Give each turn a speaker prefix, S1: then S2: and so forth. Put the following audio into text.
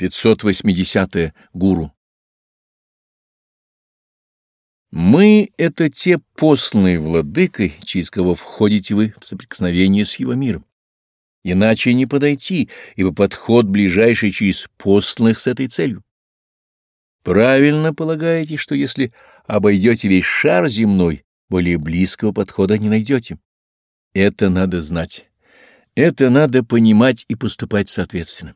S1: 580. -е. Гуру. Мы — это те посланные владыкой, через кого входите вы в соприкосновение с его миром. Иначе не подойти, ибо подход ближайший через посланных с этой целью. Правильно полагаете, что если обойдете весь шар земной, более близкого подхода не найдете. Это надо знать. Это надо понимать и поступать соответственно.